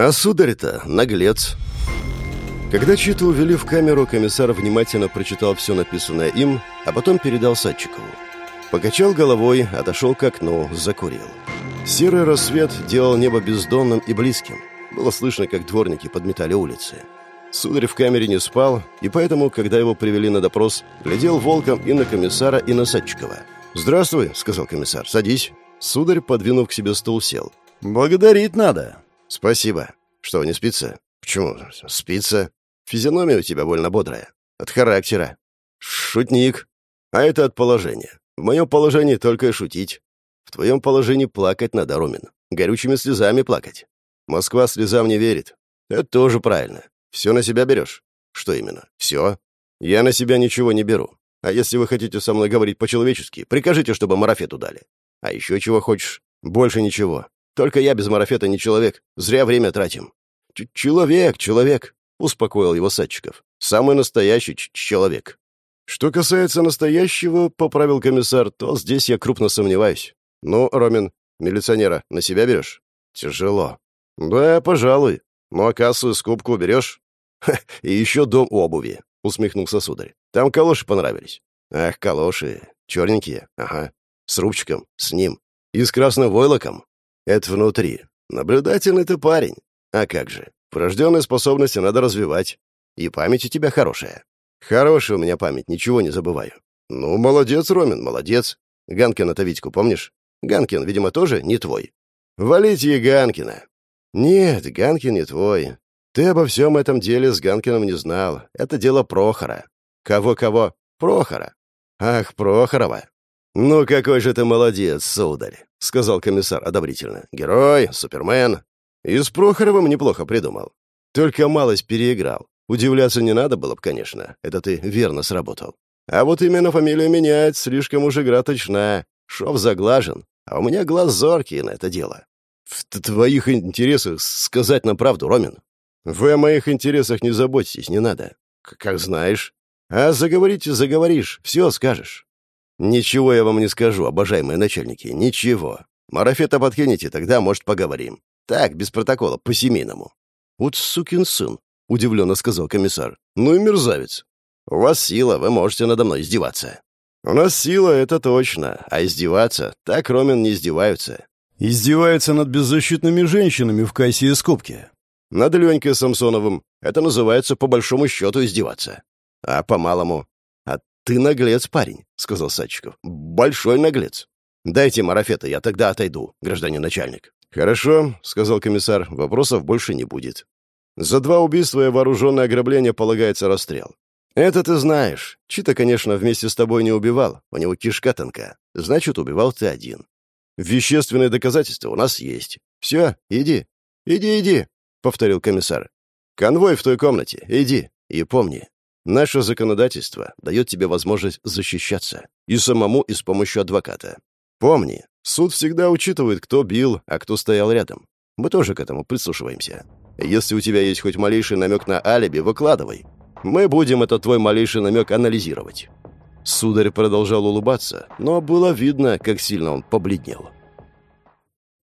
А сударь-то наглец. Когда Читу увели в камеру, комиссар внимательно прочитал все написанное им, а потом передал Садчикову. Покачал головой, отошел к окну, закурил. Серый рассвет делал небо бездонным и близким. Было слышно, как дворники подметали улицы. Сударь в камере не спал, и поэтому, когда его привели на допрос, глядел волком и на комиссара, и на Садчикова. «Здравствуй», — сказал комиссар, — «садись». Сударь, подвинув к себе стул, сел. «Благодарить надо». «Спасибо. Что, не спится?» «Почему? Спится. Физиономия у тебя больно бодрая. От характера. Шутник. А это от положения. В моем положении только и шутить. В твоем положении плакать надо, Ромин. Горючими слезами плакать. Москва слезам не верит. Это тоже правильно. Все на себя берешь. Что именно? Все. Я на себя ничего не беру. А если вы хотите со мной говорить по-человечески, прикажите, чтобы марафету дали. А еще чего хочешь? Больше ничего. Только я без марафета не человек. Зря время тратим. Ч человек, человек. — успокоил его Садчиков. «Самый настоящий человек». «Что касается настоящего, — поправил комиссар, — то здесь я крупно сомневаюсь. Ну, Ромин, милиционера на себя берешь?» «Тяжело». «Да, пожалуй. Ну, а кассу и скупку берешь?» «И еще дом обуви», — усмехнулся сударь. «Там калоши понравились». «Ах, калоши. Черненькие. Ага. С рубчиком. С ним. И с красным войлоком. Это внутри. Наблюдательный ты парень. А как же? Врожденные способности надо развивать. И память у тебя хорошая. Хорошая у меня память, ничего не забываю. Ну, молодец, Ромин, молодец. Ганкина-то Витьку помнишь? Ганкин, видимо, тоже не твой. Валите Ганкина. Нет, Ганкин не твой. Ты обо всем этом деле с Ганкиным не знал. Это дело Прохора. Кого-кого? Прохора. Ах, Прохорова. «Ну, какой же ты молодец, сударь», — сказал комиссар одобрительно. «Герой, супермен, и с Прохоровым неплохо придумал. Только малость переиграл. Удивляться не надо было бы, конечно. Это ты верно сработал. А вот именно фамилию менять слишком уж игра точна. Шов заглажен, а у меня глаз зоркий на это дело. В твоих интересах сказать нам правду, Ромин. Вы о моих интересах не заботьтесь, не надо. Как знаешь. А заговорить заговоришь, все скажешь. Ничего я вам не скажу, обожаемые начальники, ничего. Марафета подкинете, тогда, может, поговорим. Так, без протокола, по-семейному. Вот сукин сын, удивленно сказал комиссар. Ну и мерзавец. У вас сила, вы можете надо мной издеваться. У нас сила, это точно. А издеваться, так Ромин не издеваются. Издеваются над беззащитными женщинами в кассе и скобке. Над Ленькой Самсоновым. Это называется по большому счету издеваться. А по-малому. А ты наглец, парень, сказал Садчиков. Большой наглец. Дайте марафета, я тогда отойду, гражданин начальник. «Хорошо», — сказал комиссар, — «вопросов больше не будет. За два убийства и вооруженное ограбление полагается расстрел. Это ты знаешь. Чита, конечно, вместе с тобой не убивал. У него кишка тонка. Значит, убивал ты один. Вещественные доказательства у нас есть. Все, иди. Иди, иди, — повторил комиссар. Конвой в той комнате. Иди. И помни, наше законодательство дает тебе возможность защищаться. И самому, и с помощью адвоката. Помни, суд всегда учитывает, кто бил, а кто стоял рядом. Мы тоже к этому прислушиваемся. Если у тебя есть хоть малейший намек на алиби, выкладывай. Мы будем этот твой малейший намек анализировать». Сударь продолжал улыбаться, но было видно, как сильно он побледнел.